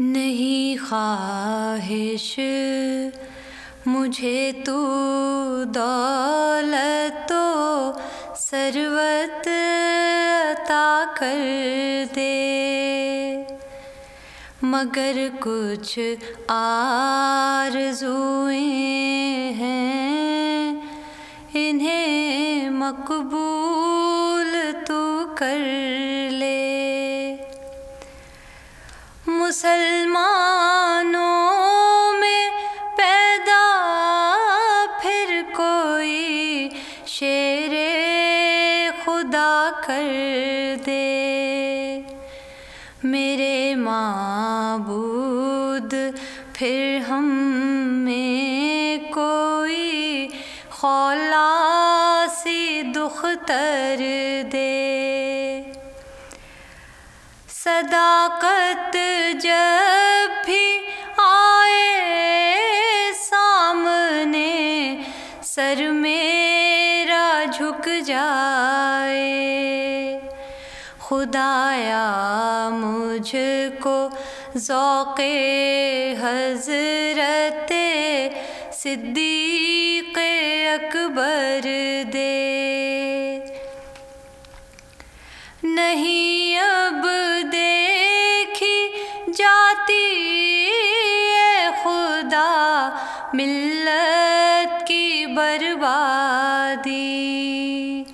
نہیں خواہش، مجھے تو دولت تو سروت عطا کر دے۔ مگر کچھ آرزوئیں ہیں، انہیں مقبول مسلمانوں میں پیدا پھر کوئی شیر خدا کر دے۔ میرے معبود، پھر ہم میں کوئی خولاسی دختر دے۔ صداقت جب بھی آئے سامنے، سر میرا جھک جائے۔ خدایا، مجھ کو ذوق حضرت صدیق اکبر دے۔ ملت کی بربادی۔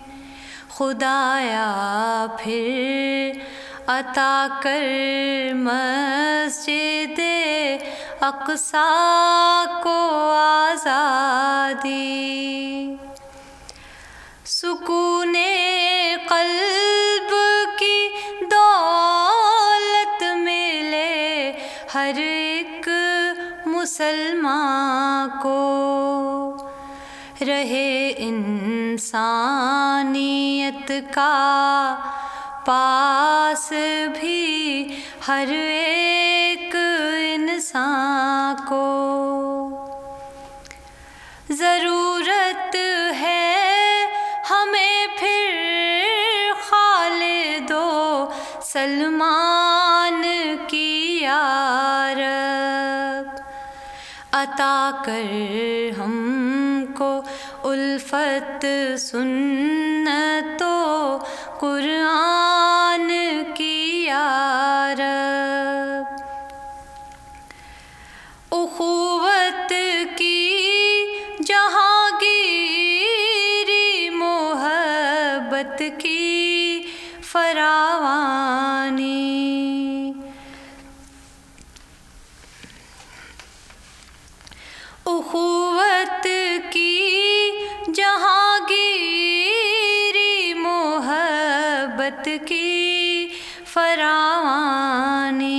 خدایا، پھر عطا کر مسجد اقصا کو آزادی۔ سکون قلب کی دولت ملے ہر ایک مسلمان کو رہے انسانیت کا پاس بھی ہر ایک انسان کو ضرورت ہے ہمیں پھر خالد و سلمان کی یارب عطا کر ہم کو الفت سنت و قرآن کی فراوانی۔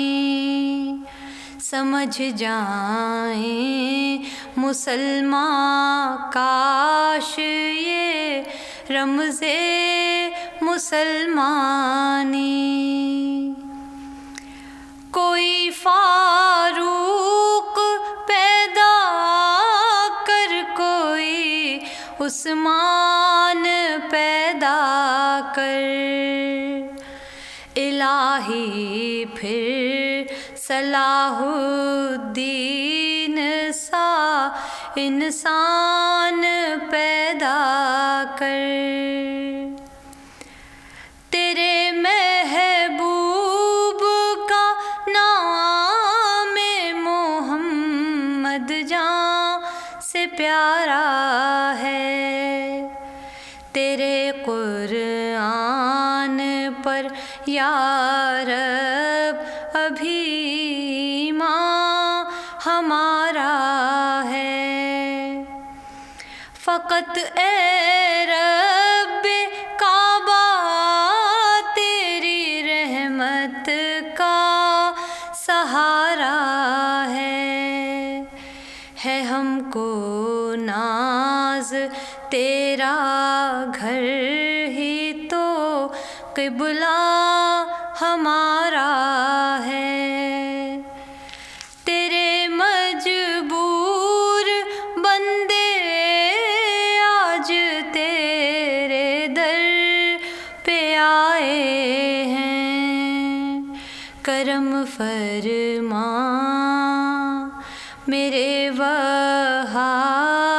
سمجھ جائیں مسلمان کاش یہ رمز مسلمانی۔ کوئی فاروق پیدا کر، کوئی عثمان پیدا الہی پھر صلاح الدین سا انسان پیدا کر۔ تیرے محبوب کا نام محمد جان سے پیارا ہے۔ تیرے قرآن یارب ابھی ماں ہمارا ہے۔ فقط اے رب، کعبہ تیری رحمت کا سہارا ہے۔ ہے ہم کو ناز، تیرا گھر قبلہ ہمارا ہے۔ تیرے مجبور بندے، آج تیرے در پہ آئے ہیں۔ کرم فرما، میرے وہاں